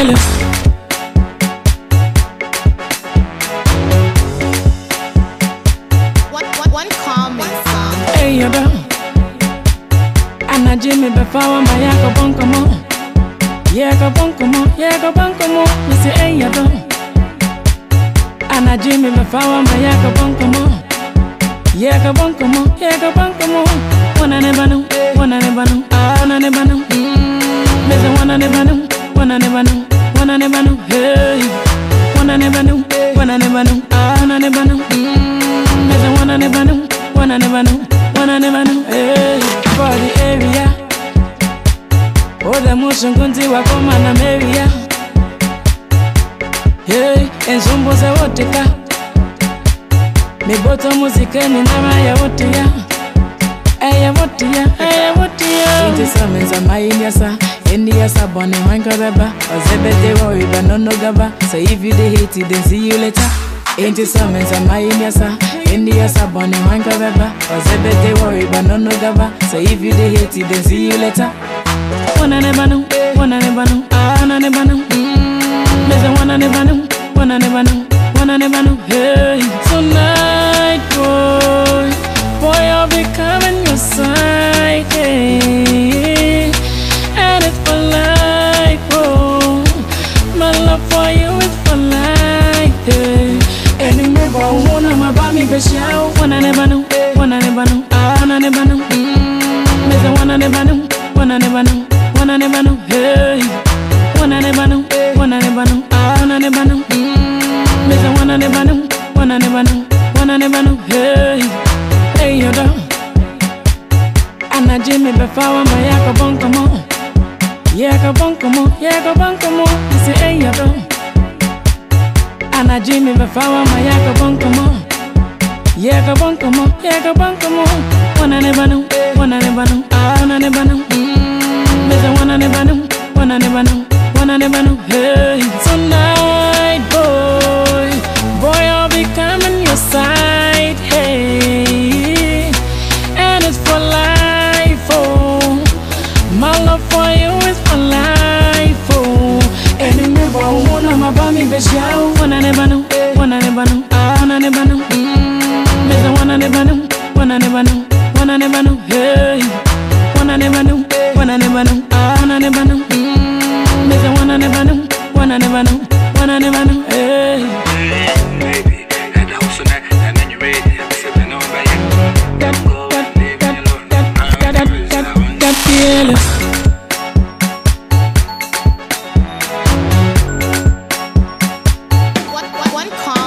Belle. One, one, one comment song. Hey, yo, bro. Ana Jimmy Befawa, my Yaka Bonko Mo. Yaka Bonko Mo, Yaka You say, hey, yo, bro. Jimmy Befawa, my Yaka Bonko Mo. Yaka Bonko Mo, One and a banner, one and a banner, one and a banner. Missing one and a banner. When I never knew, when I never knew, hey. When never knew, when never knew, when I never knew. Mm. I said when never knew, when never knew, when never knew, hey. For the area, oh the motion kunzi wako mana Maria. Hey, ensumbo za wote miboto muzikeni ndama ya ya ayawote ya ayawote ya, ya. Inti samenza maini ya saa India Sabon and Wanka Baba, or Zebede worry, but no no gaba. So if you dey hate it, then see you later. Ain't it summons and my India sa India Sabon and Wanka Baba, or Zebede worry, but no no gaba. So if you dey hate it, then see you later. One and never know, one and never know, ah, one and never know. Mm, Mesa one and never know, one and never know, one and never know. Hey, so now. special. One I never knew, one I never knew, one I never knew. There's a one I never knew, one I never knew, one I never knew. Hey, one I never knew, one I never knew, one I never knew. There's a one I never knew, one I never knew, one I never knew. Hey, hey, you know. Anaje mebefa wamba yako bonko mo Yako bonko mo, yako bonko mo Nisi hey, you know Anaje mebefa wamba yako bonko mo Yako bonko mo, yako bonko mo. Wanna never know, wanna never know, ah, wanna never know. Mm, Listen, wanna never know, wanna never know, wanna never know. Hey, tonight, boy, boy, I'll be coming your side. Hey, and it's for life, oh. My love for you is for life, oh. Any move I wanna, my body be shout. Wanna never know, wanna never know, ah, wanna never mm. Know. Listen, wanna never never know, wanna never know. Hey, wanna never wanna never know, wanna never know. Hmm. Listen, wanna never never know, wanna never know. Hey, baby. And also that, and then you ready. I'm sipping on by you. got, Go, got, leave got, me alone. got, got, got, got, got feelings. One, one, one con